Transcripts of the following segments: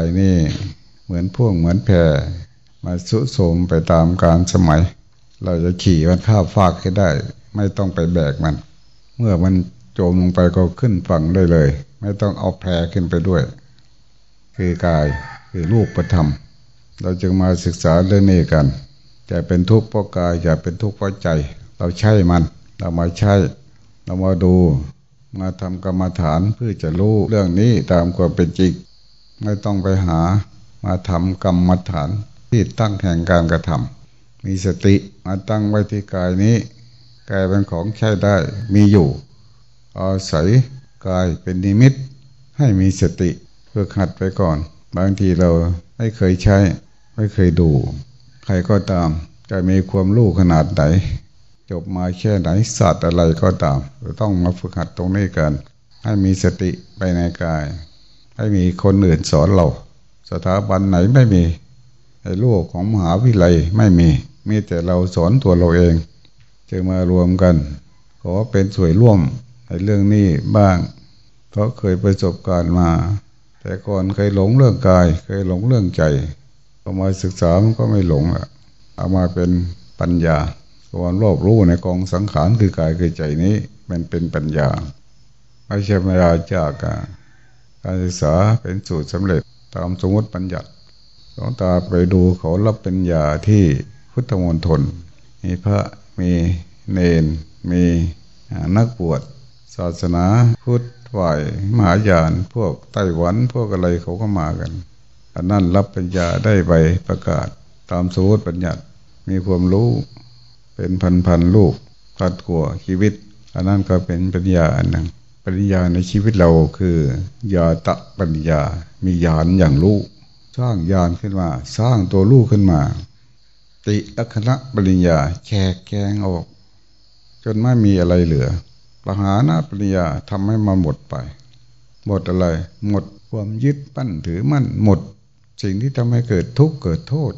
ายนี่ เหมือนพ่วงเหมือนแพรมาสุสมไปตามการสมัย เราจะขี่มันข้าฟากให้ได้ ไม่ต้องไปแบกมัน เมื่อมันโจมลงไปก็ขึ้นฝั่งได้เลย ไม่ต้องเอาแพรขึ้นไปด้วย คือกายคือรูปประธรรม เราจึงมาศึกษาเรื่องนี้กันจะเป็นทุกข์เพราะกายจะเป็นทุกข์เพราะใจ เราใช่มัน เรามาใช่เรามาดู มาทำกรรมฐานเพื่อจะรู้เรื่องนี้ตามความเป็นจริง ไม่ต้องไปหามาทำกรรมฐานที่ตั้งแห่งการกระทำมีสติมาตั้งไว้ที่กายนี้กายเป็นของใช้ได้มีอยู่ อาศัยกายเป็นนิมิต ให้มีสติเพื่อขัดไปก่อน บางทีเราไม่เคยใช้ ไม่เคยดู ใครก็ตาม จะมีความรู้ขนาดไหน จบมาแค่ไหนศาสตร์อะไรก็ตาม ต้องมาฝึกหัดตรงนี้กัน ให้มีสติไปในกาย ให้มีคนอื่นสอนเรา สถาบันไหนไม่มีในโลกของมหาวิทยาลัยไม่มี มีแต่เราสอนตัวเราเอง จึงมารวมกัน ขอเป็นส่วยร่วมในเรื่องนี้บ้าง เพราะเคยประสบการณ์มา แต่ก่อนเคยหลงเรื่องกาย เคยหลงเรื่องใจพอมาศึกษามันก็ไม่หลงอะเอามาเป็นปัญญาความรอบรู้ในกองสังขารคือกายคือใจนี้ มันเป็นปัญญาไม่ใช่เวลาจาก การศึกษาเป็นสูตรสำเร็จตามสมมติปัญญาหลวงตาไปดูเขารับปัญญาที่พุทธมณฑลมีพระมีเนน มีนักบวชศาสนาพุทธฝ่ายมหายาน พวกไต้หวันพวกอะไรเขาก็มากันอันนั้นรับปัญญาได้ไปประกาศตามสมมติปัญญามีความรู้เป็นพันพันลูกพัดขัวชีวิต อันนั้นก็เป็นปัญญาอันหนึ่ง ปัญญาในชีวิตเราคือยาตะปัญญา มียานอย่างลูกสร้างยานขึ้นมา สร้างตัวลูกขึ้นมา ติอัคณะปริญญาแชกแกงออก จนไม่มีอะไรเหลือปหานาปริญญาทำให้มาหมดไป หมดอะไร หมดความยึดปั้นถือมั่นหมด สิ่งที่ทำให้เกิดทุกข์เกิดโทษ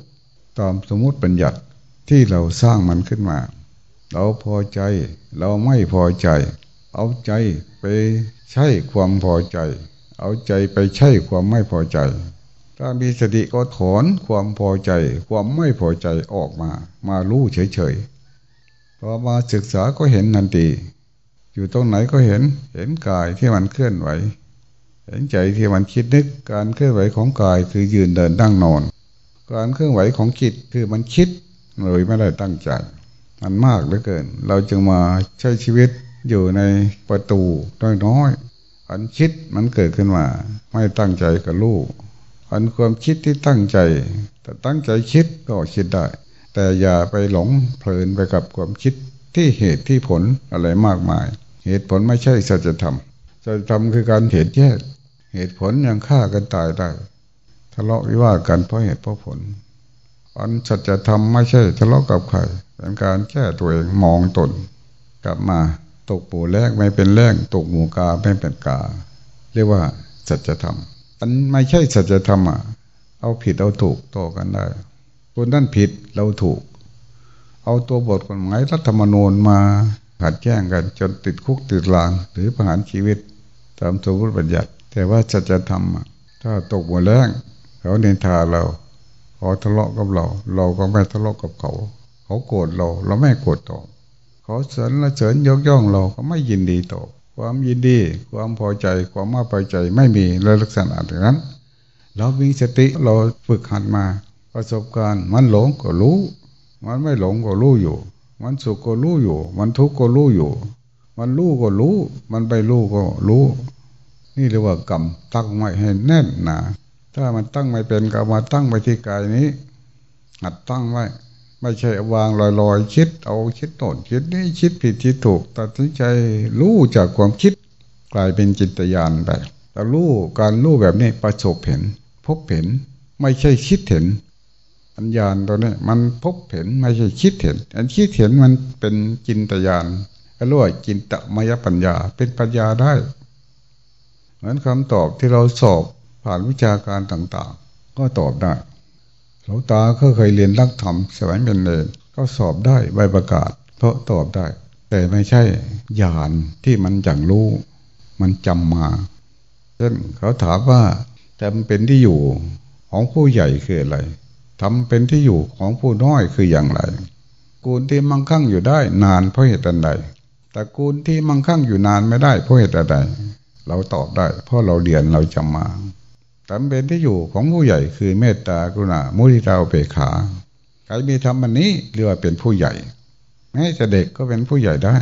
ตามสมมติปัญญัติที่เราสร้างมันขึ้นมา เราพอใจเราไม่พอใจ เอาใจไปใช้ความพอใจ เอาใจไปใช้ความไม่พอใจ ถ้ามีสติก็ถอนความพอใจ ความไม่พอใจออกมา มารู้เฉยๆพอมาศึกษาก็เห็นนันทีอยู่ตรงไหนก็เห็นเห็นกายที่มันเคลื่อนไหว เห็นใจที่มันคิดนึกการเคลื่อนไหวของกายคือยืนเดินนั่งนอน การเคลื่อนไหวของจิตคือมันคิดเลยไม่ได้ตั้งใจมันมากเหลือเกิน เราจึงมาใช้ชีวิต อยู่ในประตูน้อยๆอันคิดมันเกิดขึ้นมา ไม่ตั้งใจกับลูกอันความคิดที่ตั้งใจ แต่ตั้งใจคิดก็คิดได้ แต่อย่าไปหลงเพลินไปกับความคิดที่เหตุที่ผลอะไรมากมาย เหตุผลไม่ใช่สัจธรรมสัจธรรมคือการเหตุแยก เหตุผลยังฆ่ากันตายได้ทะเลาะวิวาทกันเพราะเหตุเพราะผลอันสัจธรรมไม่ใช่ทะเลาะกับใครเป็นการแก้ตัวเองมองตน กลับมา ตกปูแรกไม่เป็นแรกตกหมูกาไม่เป็นกา เรียกว่าสัจธรรมอันไม่ใช่สัจธรรมอะเอาผิดเอาถูกต่อกันได้คนนั้นผิดเราถูก เอาตัวบทกฎหมายรัฐธรรมนูญมาขัดแย้งกัน จนติดคุกติดลางหรือประหารชีวิตตามสมมติบัญญัติ แต่ว่าสัจธรรมถ้าตกหมูแรงเขาเนินทาเราเขาทะเลาะกับเรา เราก็ไม่ทะเลาะกับเขา เขาโกรธเรา เราไม่โกรธตอบ เขาเสริญละเสริญยกย่องเราก็ไม่ยินดีตอบความยินดี ความพอใจความไม่พอใจไม่มีลยลักษณะอย่างนั้น เรามีสติเราฝึกหัดมาประสบการณ์มันหลงก็รู้ มันไม่หลงก็รู้อยู่ มันสุขก็รู้อยู่ มันทุกข์ก็รู้อยู่ มันรู้ก็รู้ มันไปรู้ก็รู้ นี่เรียกว่ากรรมตั้งไว้ให้แน่นหนาถ้ามันตั้งไม่เป็นก็มาตั้งไปที่กายนี้หัดตั้งไว้ ไม่ใช่วางลอยๆ คิด เอาคิดโน่นคิดนี่คิดผิดคิดถูกตัดสินใจรู้จากความคิดกลายเป็นจิตญาณไปแต่รู้การรู้แบบนี้ประสบเห็น พบเห็น ไม่ใช่คิดเห็นปัญญาตัวนี้มันพบเห็นไม่ใช่คิดเห็น อันคิดเห็นมันเป็นจินตญาณก็รู้ว่าจินตมยปัญญาเป็นปัญญาได้ เหมือนคำตอบที่เราสอบผ่านวิชาการต่าง ๆ ก็ตอบได้ หลวงตาก็เคยเรียนรักธรรมสมัยเป็นเลยก็สอบได้ใบประกาศ เพราะตอบได้ แต่ไม่ใช่ญาณที่มันอย่างรู้ มันจำมาเช่นเขาถามว่าแต่เป็นที่อยู่ของผู้ใหญ่คืออะไรทำเป็นที่อยู่ของผู้น้อยคืออย่างไรกูลที่มั่งคั่งอยู่ได้นานเพราะเหตุใดแต่กูลที่มั่งคั่งอยู่นานไม่ได้เพราะเหตุใดเราตอบได้ เพราะเราเรียนเราจำมา ทำเป็นที่อยู่ของผู้ใหญ่คือเมตตากรุณามุทิตาเปขาใครมีทำมันนี้เรียกว่าเป็นผู้ใหญ่แม้จะเด็กก็เป็นผู้ใหญ่ได้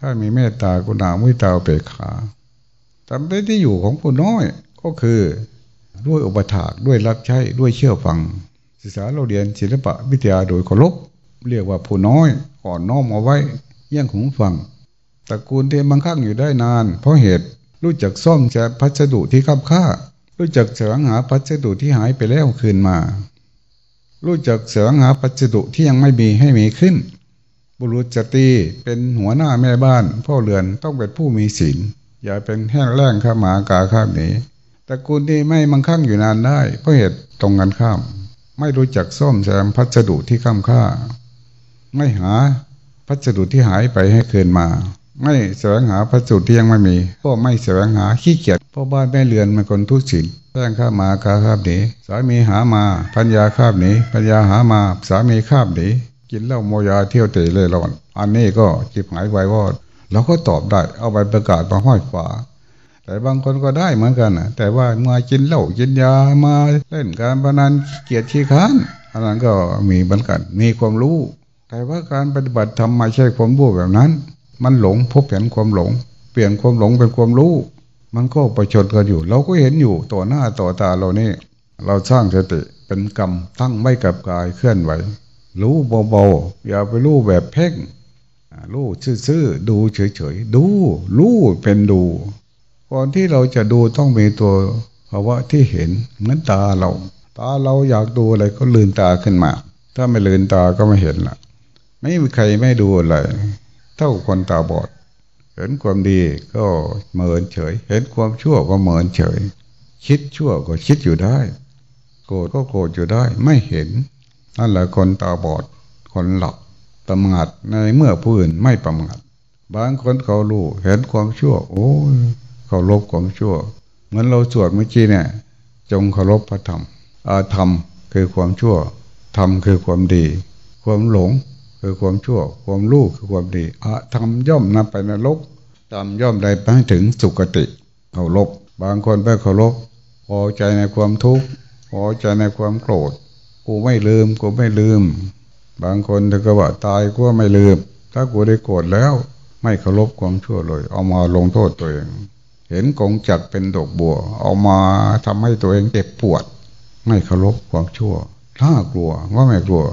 ถ้ามีเมตตากรุณามุทิตาเปขาทำเป็นที่อยู่ของผู้น้อยก็คือด้วยอุปถากด้วยรับใช้ด้วยเชื่อฟัง ศึกษาเราเรียนศิลปะวิทยาโดยเคารพเรียกว่าผู้น้อยก่อนน้อมเอาไว้เยี่ยงหูฟังตระกูลเที่บังคับอยู่ได้นาน เพราะเหตุรู้จักซ่อมแจพัสดุที่คับค่า รู้จักเสวงหาพัสดุที่หายไปแล้วคืนมา รู้จักเสวงหาพัสดุที่ยังไม่มีให้มีขึ้น บุรุษจตีเป็นหัวหน้าแม่บ้าน พ่อเรือนต้องเป็นผู้มีศีลอย่าเป็นแห้งแล้งข้ามากาข้ามหนีตระกูลที่ไม่มั่งคั่งอยู่นานได้เพราะเหตุตรงกันข้าม ไม่รู้จักซ่อมแซมพัสดุที่ข้ามค่า ไม่หาพัสดุที่หายไปให้คืนมา ไม่แสวงหาพัสดุที่ยังไม่มีก็ไม่แสวงหาขี้เกียจพ่อบ้านแม่เรือนมันคนทุศิลแป้งข้ามากาข้ามหนีสามีหามาพัญญาข้ามหนีพัญญาหามาสามีข้ามหนีกินเหล้าโมยาเที่ยวเตะเลยร้อนอันนี้ก็จิบหายไววอดเราก็ตอบได้ เอาไปประกาศมาห้อยฝาแต่บางคนก็ได้เหมือนกันนะแต่ว่ามากินเหล้ากินยามาเล่นการพนันเกียรติชีค้านอันนั้นก็มีเหมือนกันมีความรู้แต่ว่าการปฏิบัติทำไม่ใช่ความรู้แบบนั้น มันหลงพบเห็นความหลง เปลี่ยนความหลงเป็นความรู้ มันก็ประชดกันอยู่ เราก็เห็นอยู่ต่อหน้าต่อตาเรานี่ เราสร้างสติเป็นกรรมตั้งไม่กับกายเคลื่อนไหว รู้เบาๆอย่าไปรู้แบบเพ่งรู้ซื่อๆดูเฉยๆดูรู้เป็นดู ก่อนที่เราจะดูต้องมีตัวภาวะที่เห็นเหมือนตาเรา ตาเราอยากดูอะไรก็ลืนตาขึ้นมา ถ้าไม่ลืนตาก็ไม่เห็นละไม่มีใครไม่ดูอะไร เท่าคนตาบอด เห็นความดีก็เหมินเฉย เห็นความชั่วก็เหมินเฉย คิดชั่วก็คิดอยู่ได้ โกรธก็โกรธอยู่ได้ ไม่เห็นนั่นแหละคนตาบอด คนหลับประมาทในเมื่อผู้อื่นไม่ประมาทบางคนเขารู้เห็นความชั่ว โอ้เคารพความชั่ว เหมือนเราสวดเมื่อกี้เนี่ย จงเคารพพระธรรมอาธรรมคือความชั่วธรรมคือความดี ความหลง คือความชั่ว ความรู้คือความดีอาธรรมย่อมนำไปนรกธรรมย่อมได้ไปถึงสุคติเคารพบางคนไปเคารพพอใจในความทุกข์พอใจในความโกรธกูไม่ลืมกูไม่ลืม บางคนเธอก็ว่าตายกูไม่ลืม ถ้ากูได้โกรธแล้ว ไม่เคารพความชั่วเลย เอามาลงโทษตัวเอง เห็นกงจักเป็นดอกบัว เอามาทำให้ตัวเองเจ็บปวด ไม่เคารพความชั่วถ้ากลัวว่าไม่กลัว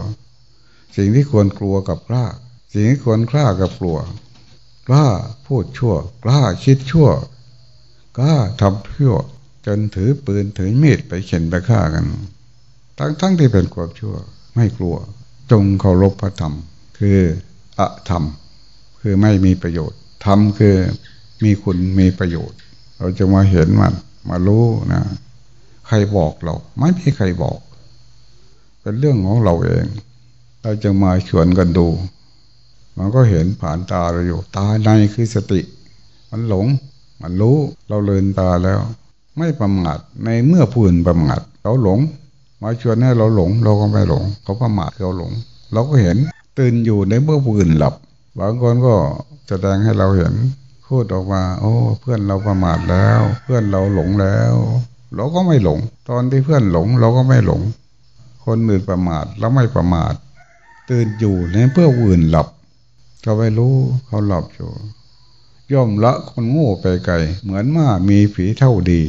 สิ่งที่ควรกลัวกับกล้า สิ่งที่ควรกล้ากับกลัว กล้าพูดชั่ว กล้าคิดชั่ว กล้าทำชั่ว จนถือปืนถือมีดไปเข็นไปฆ่ากัน ทั้งทั้งที่เป็นความชั่ว ไม่กลัว จงเคารพพระธรรม คืออะธรรม คือไม่มีประโยชน์ ธรรมคือมีคุณมีประโยชน์ เราจะมาเห็นมันมารู้นะ ใครบอกเรา ไม่มีใครบอก เป็นเรื่องของเราเอง เราจะมาชวนกันดู มันก็เห็นผ่านตาเราอยู่ ตาในคือสติ มันหลง มันรู้ เราเลินตาแล้ว ไม่ประมาทในเมื่อผู้อื่นประมาทเราหลง มาชวนให้เราหลง เราก็ไม่หลง เขาประมาทเราหลง เราก็เห็นตื่นอยู่ในเมื่อผู้อื่นหลับบางคนก็แสดงให้เราเห็นพูดออกมา โอ้ เพื่อนเราประมาทแล้ว เพื่อนเราหลงแล้ว เราก็ไม่หลง ตอนที่เพื่อนหลง เราก็ไม่หลง คนอื่นประมาทเราไม่ประมาท ตื่นอยู่ในเพื่ออื่นหลับเขาไม่รู้เขาหลับอยู่ ย่อมละคนโง่ไปไกล เหมือนม้ามีฝีเท่าดี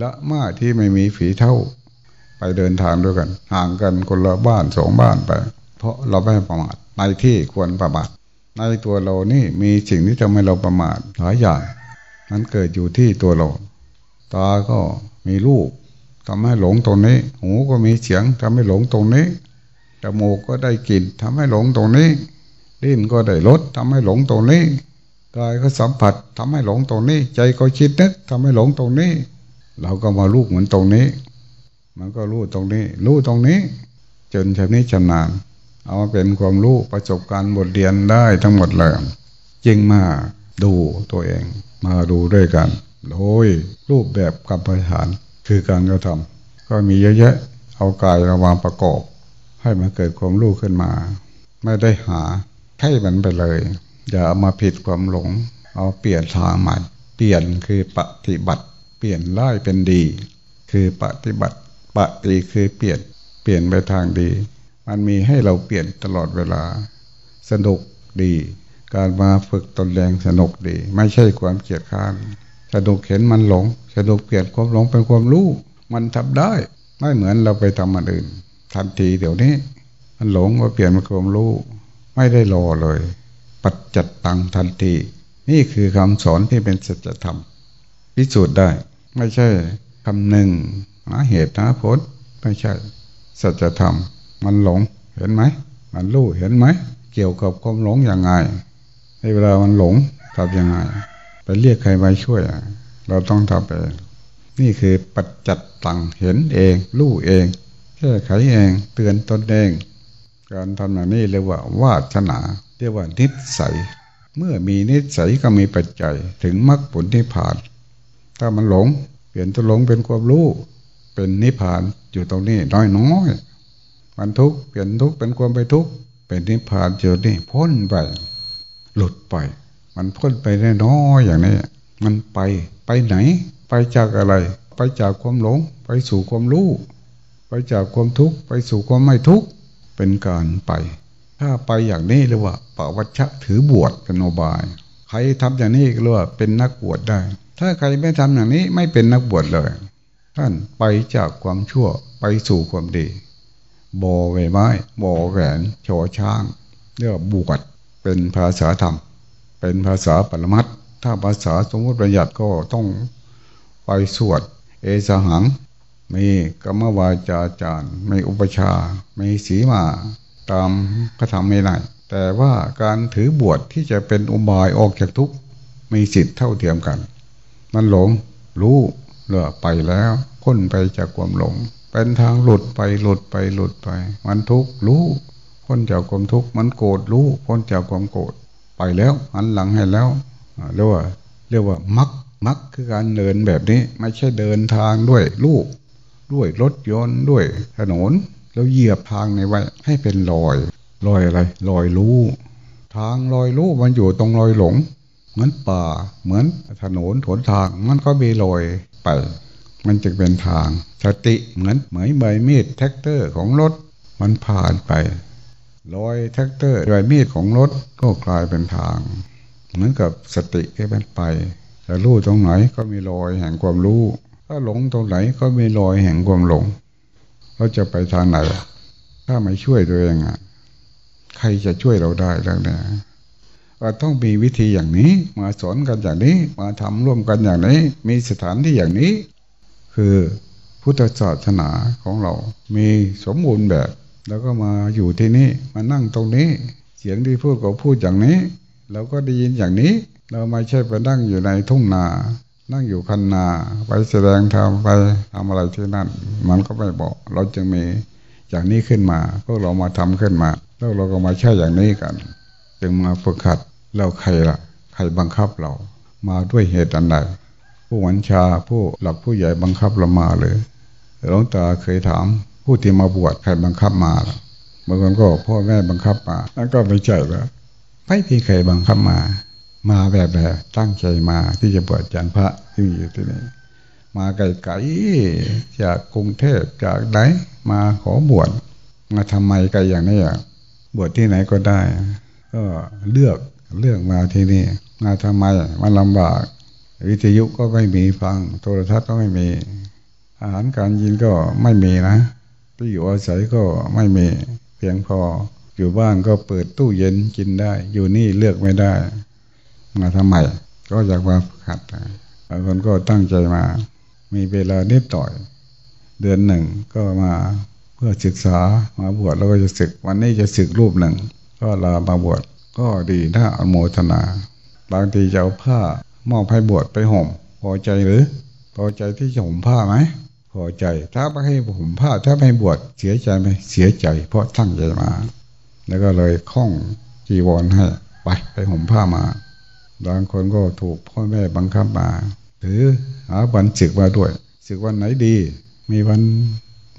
ละม้าที่ไม่มีฝีเท่า ไปเดินทางด้วยกัน ห่างกันคนละบ้านสองบ้านไป เพราะเราไม่ประมาทในที่ควรประมาทในตัวเรานี่มีสิ่งที่ทำให้เราประมาทหลายอย่างนั้นเกิดอยู่ที่ตัวเรา ตาก็มีรูปทำให้หลงตรงนี้ หูก็มีเสียงทำให้หลงตรงนี้ จมูกก็ได้กลิ่นทำให้หลงตรงนี้ ลิ้นก็ได้รสทำให้หลงตรงนี้กายก็สัมผัสทำให้หลงตรงนี้ ใจก็คิดนึกทำให้หลงตรงนี้ เราก็มาลูกเหมือนตรงนี้ มันก็รู้ตรงนี้ รู้ตรงนี้ จนชำนิชำนาญเอามาเป็นความรู้ประสบการณ์บทเรียนได้ทั้งหมดเลยจึงมาดูตัวเอง มาดูด้วยกันโดยรูปแบบกรรมฐานคคือการกระทำก็มีเยอะแยะเอากายระวางประกอบ ให้มันเกิดความรู้ขึ้นมา ไม่ได้หาให้มันไปเลย อย่าเอามาผิดความหลง เอาเปลี่ยนทางใหม่เปลี่ยนคือปฏิบัติ เปลี่ยนร้ายเป็นดี คือปฏิบัติปฏิคือเปลี่ยนเปลี่ยนไปทางดี มันมีให้เราเปลี่ยนตลอดเวลา สนุกดี การมาฝึกตนแรงสนุกดี ไม่ใช่ความเกียดค้านสนุกเห็นมันหลงสนุกเปลี่ยนความหลงเป็นความรู้ มันทำได้ ไม่เหมือนเราไปทำมันอื่น ทันทีเดี๋ยวนี้ มันหลงก็เปลี่ยนเป็นความรู้ ไม่ได้รอเลย ปัจจัดตังทันที นี่คือคำสอนที่เป็นสัจธรรมพิสูจน์ได้ ไม่ใช่คำหนึ่งหาเหตุหาผลไม่ใช่สัจธรรม มันหลงเห็นไหม มันรู้เห็นไหม เกี่ยวกับความหลงอย่างไงในเวลามันหลงทำยังไงไปเรียกใครมาช่วย เราต้องทำเองนี่คือปัจจัดตังเห็นเอง รู้เอง แก้ไขเองเตือนตนเอง การทำอย่างนี้เรียกว่าวาสนา เรียกว่านิสัย เมื่อมีนิสัยก็มีปัจจัยถึงมรรคผลที่ผ่าน ถ้ามันหลง เปลี่ยนตัวหลงเป็นความรู้ เป็นนิพพานอยู่ตรงนี้น้อยน้อยมันทุกเปลี่ยนทุกเป็นความไปทุกเป็นนิพพานอยู่นี่พ้นไป หลุดไป มันพ้นไปได้น้อยอย่างนี้ มันไปไปไหน ไปจากอะไร ไปจากความหลง ไปสู่ความรู้ ไปจากความทุกข์ไปสู่ความไม่ทุกข์เป็นการไป ถ้าไปอย่างนี้เรียกว่าปวัชชะถือบวชเป็นโนบาย ใครทำอย่างนี้ก็เรียกว่าเป็นนักบวชได้ ถ้าใครไม่ทำอย่างนี้ไม่เป็นนักบวชเลย ท่านไปจากความชั่วไปสู่ความดีบอใบไม้บอแหวนโชช้าง เรียกว่าบวชเป็นภาษาธรรม เป็นภาษาปรมัตถ้าภาษาสมมติประหยัดก็ต้องไปสวด เอสหัง มีกรรมวาจาจารย์มีอุปชา มีสีมาตามพระธรรมไม่ได้แต่ว่าการถือบวชที่จะเป็นอุบายออกจากทุกข์มีสิทธิ์เท่าเทียมกัน มันหลงรู้เลือไปแล้วพ้นไปจากความหลง เป็นทางหลุดไปหลุดไปหลุดไป มันทุกข์รู้พ้นจากความทุกข์มันโกรธรู้พ้นจากความโกรธไปแล้วหันหลังให้แล้วเรียกว่าเรียกว่ามักมักคือการเดินแบบนี้ ไม่ใช่เดินทางด้วยลูก ด้วยรถยนต์ด้วยถนนแล้วเหยียบทางในไว้ ให้เป็นรอยรอยอะไรรอยรู้ทางรอยรู้มันอยู่ตรงรอยหลง เหมือนป่า เหมือนถนนถนทางมันก็มีรอยไป มันจึงเป็นทาง สติเหมือนเหมือนใบมีดแทรกเตอร์ของรถมันผ่านไปรอยแทรกเตอร์รอยมีดของรถก็กลายเป็นทาง เหมือนกับสติที่มันไปแต่รู้ตรงไหนก็มีรอยแห่งความรู้ ถ้าหลงตรงไหนก็มีรอยแห่งความหลง เราจะไปทางไหน ถ้าไม่ช่วยตัวเองอะใครจะช่วยเราได้แล้วเนี่ยว่าต้องมีวิธีอย่างนี้ มาสอนกันอย่างนี้ มาทำร่วมกันอย่างนี้ มีสถานที่อย่างนี้ คือพุทธศาสนาของเรา มีสมบูรณ์แบบ แล้วก็มาอยู่ที่นี่ มานั่งตรงนี้ เสียงที่พูดก็พูดอย่างนี้ เราก็ได้ยินอย่างนี้ เราไม่ใช่ไปนั่งอยู่ในทุ่งนา นั่งอยู่คันนาไปแสดงธรรมไปทำอะไรที่นั่น มันก็ไม่บอก เราจึงมีอย่างนี้ขึ้นมาพวกเรามาทำขึ้นมาแล้วเราก็มาใช้อย่างนี้กัน จึงมาฝึกขัดเราใครละ่ะ ใครบังคับเรา มาด้วยเหตุอันใดผู้วัญชาผู้หลักผู้ใหญ่บังคับเรามาเลยหลวงตาเคยถาม ผู้ที่มาบวชใครบังคับมาบางคนก็พ่อแม่บังคับมาแล้วก็ไม่ใช่แล้วไม่มีใครบังคับมา มาแบบแบบตั้งใจมาที่จะบวชจันพระที่อยู่ที่นี่มาไกลๆจากกรุงเทพจากไหนมาขอบวชมาทำไมไกลอย่างนี้อะบวชที่ไหนก็ได้ก็เลือกเลือกมาที่นี่มาทำไมมันลำบาก วิทยุก็ไม่มีฟัง โทรทัศน์ก็ไม่มี อาหารการยินก็ไม่มีนะที่อยู่อาศัยก็ไม่มี เพียงพออยู่บ้านก็เปิดตู้เย็นกินได้ อยู่นี่เลือกไม่ได้ มาทำไมก็อยากมาขัดบางคนก็ตั้งใจมา มีเวลานิดต่อย เดือนหนึ่งก็มาเพื่อศึกษามาบวชแล้วก็จะศึก วันนี้จะศึกรูปหนึ่ง ก็ลามาบวชก็ดีถ้าอโมทนา บางทีจะเอาผ้ามอบให้บวชไปห่ม พอใจหรือ พอใจที่จะห่มผ้าไหมพอใจ ถ้าไม่ให้ห่มผ้าถ้าไม่บวชเสียใจไหมเสียใจ เพราะตั้งใจมา แล้วก็เลยคล้องจีวรให้ไปไปห่มผ้ามา บางคนก็ถูกพ่อแม่บังคับมา หรือหาบันศึกมาด้วยศึกวันไหนดี มีวัน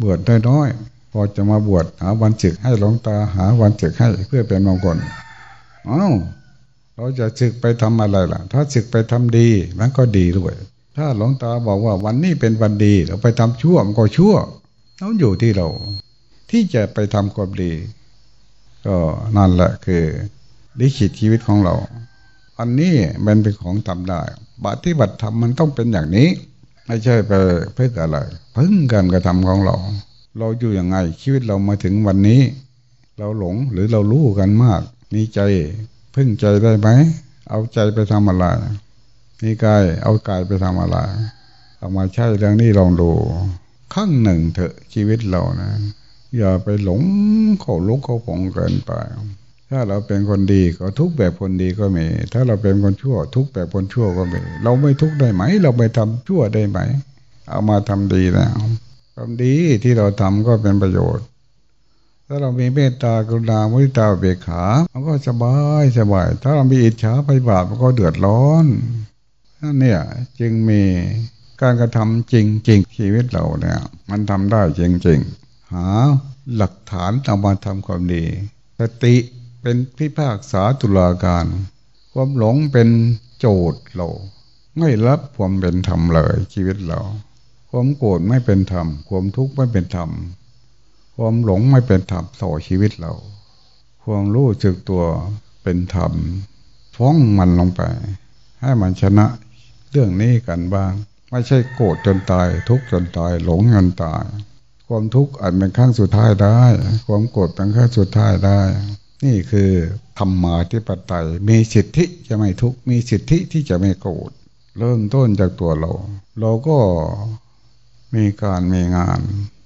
บวชได้น้อย พอจะมาบวชหาวันศึกให้หลวงตาหาวันศึกให้เพื่อเป็นมงคลอ้าวเราจะศึกไปทำอะไรล่ะ ถ้าศึกไปทำดีมันก็ดีด้วย ถ้าหลวงตาบอกว่าวันนี้เป็นวันดีเราไปทำชั่วมันก็ชั่วต้องอยู่ที่เรา ที่จะไปทำความดี ก็นั่นแหละคือลิขิตชีวิตของเรา อันนี้มันเป็นของทำได้ปฏิบัติธรรมมันต้องเป็นอย่างนี้ ไม่ใช่ไปเพื่ออะไรพึ่งการกระทำของเรา เราอยู่ยังไงชีวิตเรามาถึงวันนี้ เราหลงหรือเรารู้กันมาก มีใจพึ่งใจได้ไหมเอาใจไปทำอะไรมีกายเอากายไปทำอะไรเอามาใช้เรื่องนี้ลองดูข้งหนึ่งเถอะชีวิตเรานะ อย่าไปหลงเขาลุกเขาผงเกินไป ถ้าเราเป็นคนดีก็ทุกแบบคนดีก็มี ถ้าเราเป็นคนชั่ว ทุกแบบคนชั่วก็มี เราไม่ทุกได้ไหม เราไม่ทำชั่วได้ไหม เอามาทำดีแล้วทำดีที่เราทำก็เป็นประโยชน์ ถ้าเรามีเมตตากรุณามุทิตาเบียขา มันก็สบายสบาย ถ้าเรามีอิจฉาไปบาปมันก็เดือดร้อนนั่นเนี่ยจึงมีการกระทำจริงจริงชีวิตเราเนี่ย มันทำได้จริงจริงหาหลักฐานเอามาทำความดีสติ เป็นพิพากษาตุลาการ ความหลงเป็นโจทย์เรา ไม่รับความเป็นธรรมเลยชีวิตเรา ความโกรธไม่เป็นธรรม ความทุกข์ไม่เป็นธรรม ความหลงไม่เป็นธรรมต่อชีวิตเรา ความรู้จึกตัวเป็นธรรม ฟ้องมันลงไป ให้มันชนะเรื่องนี้กันบ้าง ไม่ใช่โกรธจนตาย ทุกข์จนตาย หลงจนตาย ความทุกข์อาจเป็นขั้งสุดท้ายได้ ความโกรธเป็นขั้งสุดท้ายได้ นี่คือธรรมาธิปไตยมีสิทธิจะไม่ทุกข์มีสิทธิที่จะไม่โกรธเริ่มต้นจากตัวเรา เราก็มีการมีงาน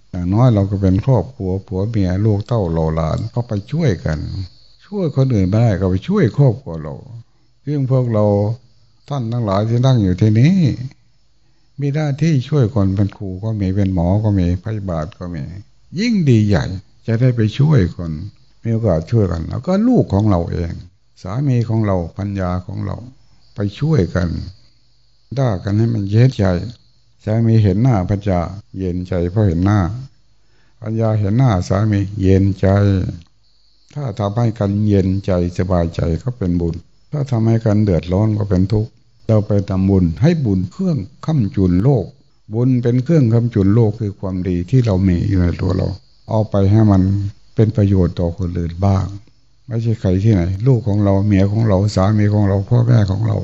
อย่างน้อยเราก็เป็นครอบครัวผัวเมียลูกเต้าโลหลานก็ไปช่วยกัน ช่วยคนอื่นได้ก็ไปช่วยครอบครัวเราเรื่องพวกเราท่านทั้งหลายที่นั่งอยู่ที่นี้ มีหน้าที่ช่วยคนเป็นครูก็มีเป็นหมอก็มีพยาบาลก็มี ยิ่งดีใหญ่จะได้ไปช่วยคน มีโอกาสช่วยกัน แล้วก็ลูกของเราเอง สามีของเราพัญญาของเรา ไปช่วยกันด่ากันให้มันเย็นใจสามีเห็นหน้าพัญญาเย็นใจเพราะเห็นหน้าพัญญาเห็นหน้าสามีเย็นใจ ถ้าทำให้กันเย็นใจสบายใจก็เป็นบุญ ถ้าทำให้กันเดือดร้อนก็เป็นทุกข์เราไปทำบุญให้บุญเครื่องค้ำจุนโลก บุญเป็นเครื่องค้ำจุนโลกคือความดีที่เรามีอยู่ในตัวเรา เอาไปให้มัน เป็นประโยชน์ต่อคนอื่นบ้าง ไม่ใช่ใครที่ไหน ลูกของเราเมียของเราสามีของเราพ่อแม่ของเรา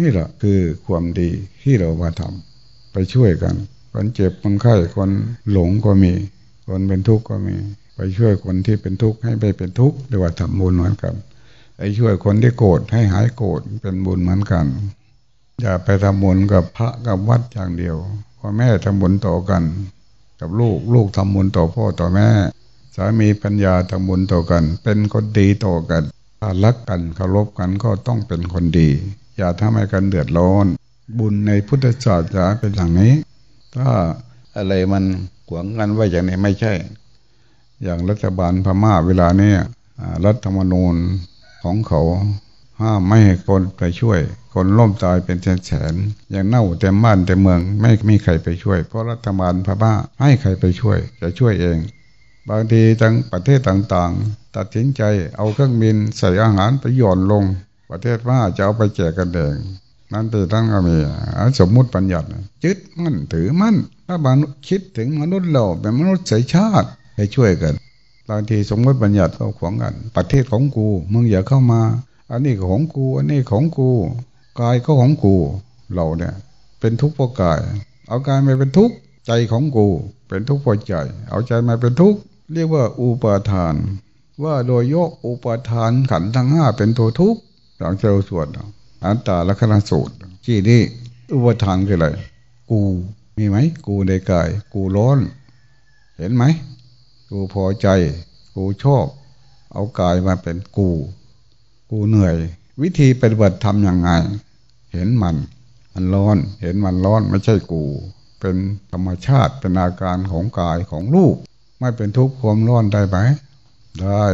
นี่แหละคือความดีที่เรามาทำไปช่วยกัน คนเจ็บคนไข้คนหลงก็มี คนเป็นทุกข์ก็มี ไปช่วยคนที่เป็นทุกข์ให้ไปเป็นทุกข์เรียกว่าทำบุญเหมือนกันไอ้ช่วยคนที่โกรธให้หายโกรธเป็นบุญเหมือนกัน อย่าไปทำบุญกับพระกับวัดอย่างเดียวพ่อแม่ทำบุญต่อกัน กับลูกลูกทำบุญต่อพ่อต่อแม่ สามีปัญญาทำบุญต่อกัน เป็นคนดีต่อกันถ้ารักกันเคารพกันก็ต้องเป็นคนดี อย่าทำให้กันเดือดร้อน บุญในพุทธศาสนาเป็นอย่างนี้ ถ้าอะไรมันขวางกันไว้อย่างนี้ไม่ใช่ อย่างรัฐบาลพม่าเวลานี้รัฐธรรมนูญของเขาห้ามไม่ให้คนไปช่วย คนล้มตายเป็นแสนๆอย่างเน่าเต็มบ้านเต็มเมือง ไม่มีใครไปช่วย เพราะรัฐบาลพม่าให้ใครไปช่วย จะช่วยเอง บางทีทั้งประเทศต่างๆ ตัดสินใจเอาเครื่องบินใส่อาหารไปหย่อนลง ประเทศว่าจะเอาไปแจกกันเองนั่นเป็นตั้งก็มีสมมุติปัญญัติยึดมั่นถือมั่นถ้าบางคิดถึงมนุษย์เราเป็นมนุษย์สายชาติให้ช่วยกันบางทีสมมติบัญญัติเขาขวางกัน ประเทศของกูมึงอย่าเข้ามา อันนี้ของกู อันนี้ของกูกายก็ของกูเราเนี่ย เป็นทุกข์เพราะกาย เอากายมาเป็นทุกข์ใจของกู เป็นทุกข์เพราะใจ เอาใจมาเป็นทุกข์ เรียกว่าอุปาทาน ว่าโดยยกอุปาทานขันทั้งห้าเป็นตัวทุกข์หลังเจ้าสวดอันตาลักษณสูตรที่นี่อุปทานคืออะไร กูมีไหมกูในกาย กูร้อน เห็นไหม กูพอใจ กูชอบ เอากายมาเป็นกู กูเหนื่อย วิธีปฏิบัติทำยังไง เห็นมัน มันร้อน เห็นมันร้อนไม่ใช่กู เป็นธรรมชาติเป็นอาการของกายของลูก ไม่เป็นทุกข์ความร้อนได้ไหมได้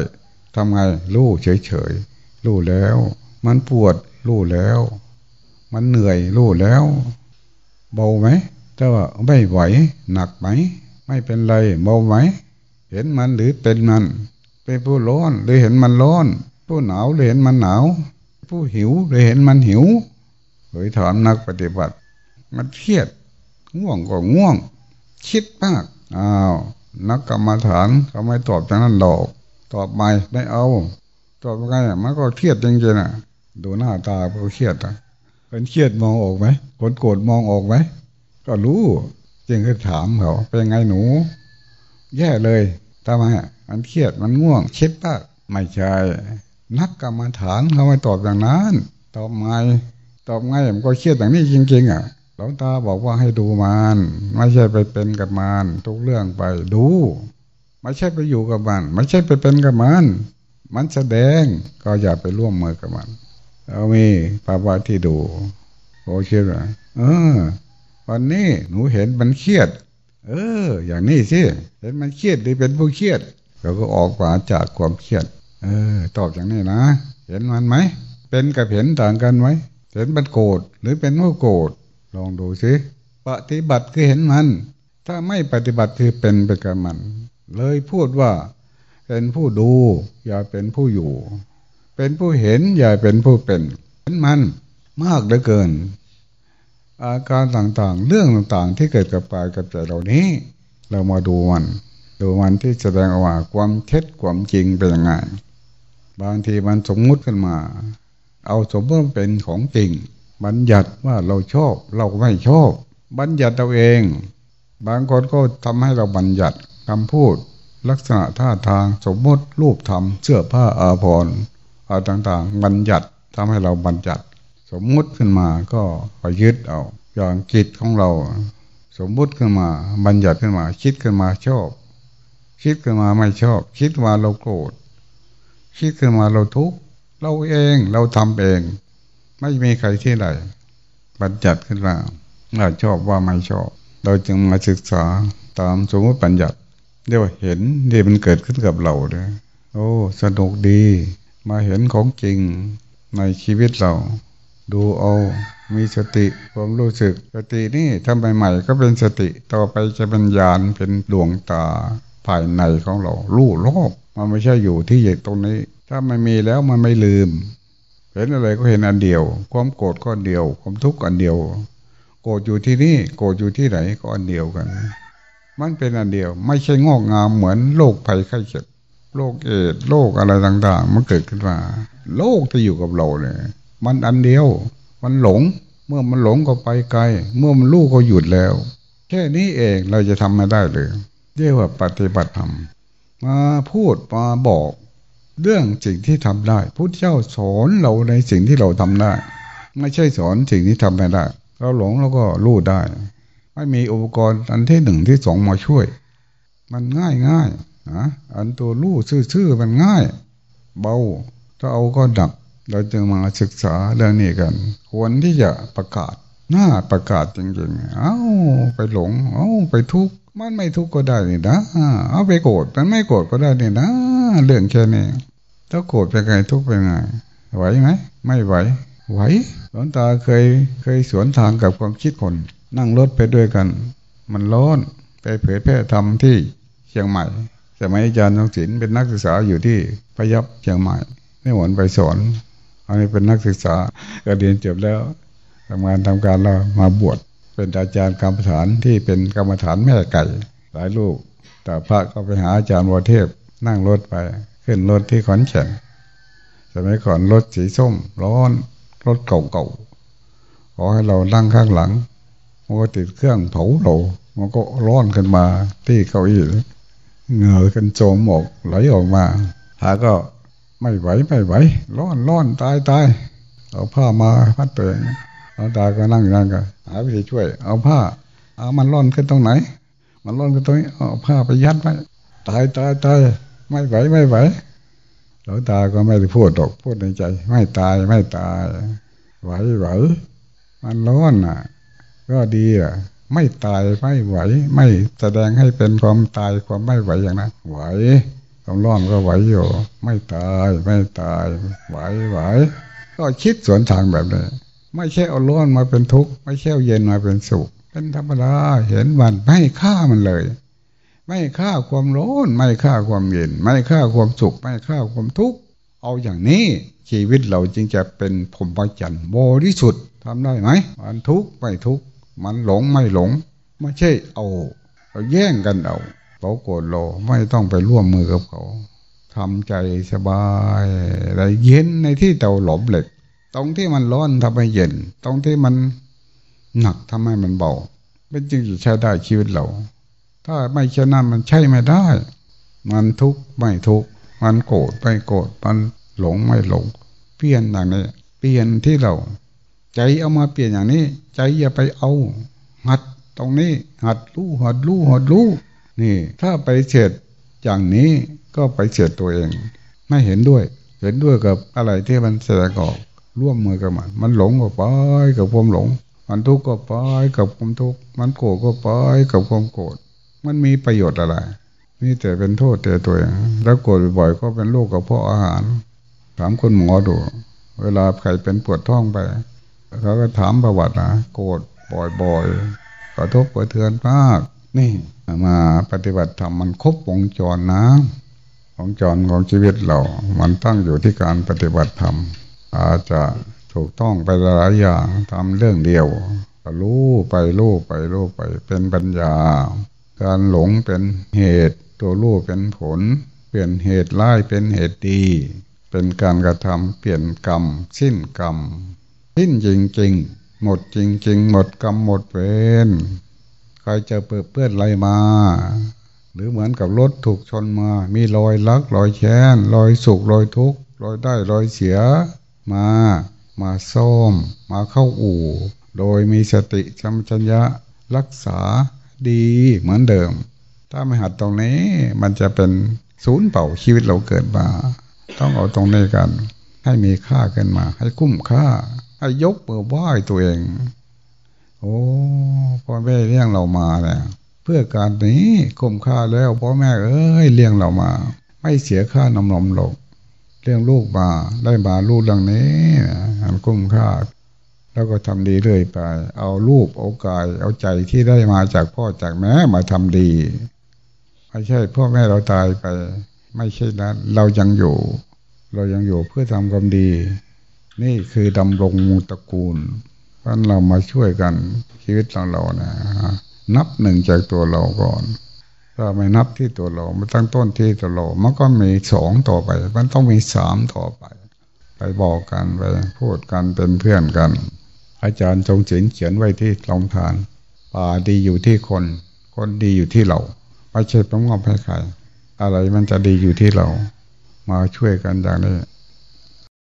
ทำไงรู้เฉยๆรู้แล้ว มันปวดรู้แล้ว มันเหนื่อยรู้แล้ว เบาไหมแต่ว่าไม่ไหวหนักไหม ไม่เป็นไรเบาไหม เห็นมันหรือเป็นมัน เป็นผู้ร้อนหรือเห็นมันร้อน ผู้หนาวหรือเห็นมันหนาว ผู้หิวหรือเห็นมันหิวเฮ้ยถามนักปฏิบัติ มันเครียดง่วงก็ง่วง คิดมากอ้าว นักกรรมฐานเขาไม่ตอบจากนั้นหรอกตอบไม่ไม่เอาตอบยังไงมันก็เครียดจริงๆนะดูหน้าตาเขาเครียดอะคนเครียดมองออกไหมคนโกรธมองออกไหมก็รู้จึงก็ถามเขาเป็นไงหนู แย่เลยทำไมมันเครียดมันง่วงคิดปะไม่ใช่นักกรรมฐานเขาไม่ตอบอย่างนั้น ตอบไงตอบไงมันก็เครียดอย่างนี้จริงๆอะ หลวงตาบอกว่าให้ดูมันไม่ใช่ไปเป็นกับมันทุกเรื่องไปดู ไม่ใช่ไปอยู่กับมัน ไม่ใช่ไปเป็นกับมันมันแสดงก็อย่าไปร่วมมือกับมันเอามีภาวะที่ดูโอเคไหมเออ วันนี้หนูเห็นมันเครียด เออ อย่างนี้สิเห็นมันเครียดหรือเป็นผู้เครียดเราก็ออกมาจากความเครียด เออ ตอบอย่างนี้นะ เห็นมันไหมเป็นกับเห็นต่างกันไหมเห็นมันโกรธหรือเป็นผู้โกรธ ลองดูสิปฏิบัติคือเห็นมัน ถ้าไม่ปฏิบัติคือเป็นไปกับมัน เลยพูดว่า เป็นผู้ดู อย่าเป็นผู้อยู่ เป็นผู้เห็นอย่าเป็นผู้เป็น เห็นมันมากเหลือเกิน อาการต่างๆ เรื่องต่างๆ ที่เกิดกับกายกับใจเหล่านี้ เรามาดูมัน ดูมันที่แสดงออกมาความเท็จความจริงเป็นยังไงบางทีมันสมมุติขึ้นมา เอาสมมติเป็นของจริง บัญญัติว่าเราชอบเราไม่ชอบ บัญญัติเราเอง บางคนก็ทำให้เราบัญญัติคำพูด ลักษณะท่าทางสมมติรูปธรรมเสื้อผ้าอาภรณ์อะไรต่างๆ บัญญัติทำให้เราบัญญัติ สมมุติขึ้นมาก็ไปยึดเอาอย่างจิตของเรา สมมุติขึ้นมาบัญญัติขึ้นมา คิดขึ้นมาชอบ คิดขึ้นมาไม่ชอบ คิดว่าเราโกรธคิดขึ้นมาเราทุกข์เราเองเราทำเอง ไม่มีใครที่ไหนบัญญัติขึ้นมาเราชอบว่าไม่ชอบ เราจึงมาศึกษาตามสมมติบัญญัติเรียกว่าเห็นที่มันเกิดขึ้นกับเราเลยโอ้ สนุกดี มาเห็นของจริงในชีวิตเรา ดูเอา มีสติความรู้สึก สตินี่ทำใหม่ๆก็เป็นสติต่อไปจะเป็นญาณเป็นดวงตาภายในของเรา รู้รอบมันไม่ใช่อยู่ที่ตรงนี้ ถ้ามันมีแล้วมันไม่ลืม เห็นอะไรก็เห็นอันเดียว ความโกรธก็อันเดียว ความทุกข์อันเดียว โกรธอยู่ที่นี่โกรธอยู่ที่ไหนก็อันเดียวกัน มันเป็นอันเดียว ไม่ใช่งอกงามเหมือนโรคภัยไข้เจ็บโรคเอดโรคอะไรต่าง ๆ มันเกิดขึ้นมาโรคที่อยู่กับเราเนี่ยมันอันเดียว มันหลง เมื่อมันหลงก็ไปไกล เมื่อมันรู้ก็หยุดแล้ว แค่นี้เองเราจะทำไม่ได้เลยเรียกว่าปฏิบัติธรรมมาพูดมาบอก เรื่องสิ่งที่ทำได้พุทธเจ้าสอนเราในสิ่งที่เราทำได้ ไม่ใช่สอนสิ่งที่ทำไม่ได้ เราหลงเราก็รู้ได้ ไม่มีอุปกรณ์อันที่หนึ่งที่สองมาช่วย มันง่ายง่ายนะอันตัวรู้ซื่อๆมันง่าย เบาถ้าเอาก็ดัก เราจะมาศึกษาเรื่องนี้กัน ควรที่จะประกาศหน้าประกาศจริงๆ เอาไปหลง เอาไปทุกข์ มันไม่ทุกข์ก็ได้นี่นะเอาไปโกรธมันไม่โกรธก็ได้นี่นะเรื่องแค่นี้ถ้าโกรธเป็นไงทุกข์เป็นไงไหวไหมไม่ไหว ไหวหลวงตาเคยเคยสวนทางกับความคิดคน นั่งรถไปด้วยกัน มันร้อนไปเผยแพร่ธรรมที่เชียงใหม่สมัยอาจารย์ทองศิลป์เป็นนักศึกษาอยู่ที่พยับเชียงใหม่ไม่หวนไปสอนอันนี้เป็นนักศึกษาก็เรียนจบแล้วทำงานทำการแล้วมาบวช เป็นอาจารย์กรรมฐานที่เป็นกรรมฐานแม่ไก่ หลายลูก แต่พระก็ไปหาอาจารย์วเทพนั่งรถไป ขึ้นรถที่ขอนแก่นสมัยก่อนรถสีส้ม ร้อนรถเก่าๆขอให้เรานั่งข้างหลังมันก็ติดเครื่องเผาเรามันก็ร้อนขึ้นมาที่เก้าอี้เหงื่อกันโจมออกไหลออกมาหาก็ไม่ไหวไม่ไหวร้อนร้อนตายตายเอาผ้ามาพัดตัวเองเอาตาก็นั่งนั่งกัน หาวิธีช่วย เอาผ้า เอามันร้อนขึ้นตรงไหน มันร้อนขึ้นตรงนี้เอาผ้าไปยัดไว้ตายตายตายไม่ไหวไม่ไหวหลวงตาก็ไม่ได้พูดตกพูดในใจ ไม่ตายไม่ตาย ไหวไหวมันร้อนอะ ก็ดีอะ ไม่ตายไม่ไหว ไม่แสดงให้เป็นความตายความไม่ไหวอย่างนั้นไหวความร้อนก็ไหวอยู่ ไม่ตายไม่ตาย ไหวไหวก็คิดสวนทางแบบนี้ ไม่ใช่เอาร้อนมาเป็นทุกข์ไม่ใช่เอาเย็นมาเป็นสุข เป็นธรรมดาเห็นมันไม่ฆ่ามันเลย ไม่ฆ่าความร้อนไม่ฆ่าความเย็น ไม่ฆ่าความสุข ไม่ฆ่าความทุกข์เอาอย่างนี้ชีวิตเราจึงจะเป็นพรหมจันทร์บริสุทธิ์ทำได้ไหมมันทุกข์ไม่ทุกข์มันหลงไม่หลง ไม่ใช่เอาเราแย่งกันเอาเขาโกรธเราไม่ต้องไปร่วมมือกับเขาทำใจสบายอะไรเย็นในที่เตาหลอมเหล็ก ตรงที่มันร้อนทำให้เย็น ตรงที่มันหนักทำให้มันเบาเป็นจริงจะใช้ได้ชีวิตเรา ถ้าไม่เช่นนั้นมันใช่ไม่ได้ มันทุกข์ไม่ทุกข์มันโกรธไม่โกรธมันหลงไม่หลง เปลี่ยนอย่างนี้ เปลี่ยนที่เรา ใจเอามาเปลี่ยนอย่างนี้ ใจอย่าไปเอา หัดตรงนี้ หัดรู้หัดรู้หัดรู้นี่ ถ้าไปเฉดอย่างนี้ก็ไปเฉดตัวเอง ไม่เห็นด้วย เห็นด้วยกับอะไรที่มันแสดงออก ร่วมมือกับมัน มันหลงก็ไปกับความหลง มันทุกข์ก็ไปกับความทุกข์ มันโกรธก็ไปกับความโกรธ มันมีประโยชน์อะไร นี่แต่เป็นโทษแต่ตัวเองแล้วโกรธบ่อยๆก็เป็นโรคกระเพาะอาหาร ถามคนหมอดู เวลาใครเป็นปวดท้องไป เขาก็ถามประวัตินะ โกรธบ่อยๆ กระทบกระเทือนมาก นี่มาปฏิบัติธรรมมันครบวงจรนะวงจรของชีวิตเรา มันตั้งอยู่ที่การปฏิบัติธรรม อาจจะถูกต้องไปหลายอย่างทำเรื่องเดียวรู้ไปรู้ไปรู้ไปเป็นปัญญา การหลงเป็นเหตุตัวรู้เป็นผล เปลี่ยนเหตุร้ายเป็นเหตุดี เป็นการกระทำเปลี่ยนกรรม สิ้นกรรม สิ้นจริงๆหมดจริงๆหมดกรรมหมดเวรใครจะเปิดเปื้อนอะไรมา หรือเหมือนกับรถถูกชนมา มีรอยลักรอยแค้นรอยสุกรอยทุกข์รอยได้รอยเสีย มา มาซ่อม มาเข้าอู่ โดยมีสติชัมชัญญะรักษาดีเหมือนเดิม ถ้าไม่หัดตรงนี้มันจะเป็นศูนย์เป่าชีวิตเราเกิดมา ต้องเอาตรงนี้กัน ให้มีค่าขึ้นมา ให้คุ้มค่า ให้ยกมือไหว้ตัวเอง โอ้พ่อแม่เลี้ยงเรามาเนี่ยเพื่อการนี้คุ้มค่าแล้วพ่อแม่เอ้ยเลี้ยงเรามา ไม่เสียค่านมนมหลก เลี้ยงลูกมาได้มาลูกเรื่องนี้มันคุ้มค่า แล้วก็ทำดีเรื่อยไป เอาลูกเอากาย เอาใจที่ได้มาจากพ่อจากแม่มาทำดีไม่ใช่พ่อแม่เราตายไป ไม่ใช่นั้นเรายังอยู่ เรายังอยู่เพื่อทำความดี นี่คือดำรงมูตระกูลเพราะเรามาช่วยกันชีวิตของเรานะนับหนึ่งจากตัวเราก่อน ถ้าไม่นับที่ตัวเราไม่ตั้งต้นที่ตัวเรามันก็มีสองต่อไป มันต้องมีสามต่อไป ไปบอกกันไปพูดกันเป็นเพื่อนกัน อาจารย์จงศิลเขียนไว้ที่ลองทานป่าดีอยู่ที่คน คนดีอยู่ที่เราไม่ใช่ต้องมอบให้ใครอะไรมันจะดีอยู่ที่เรา มาช่วยกันอย่างนี้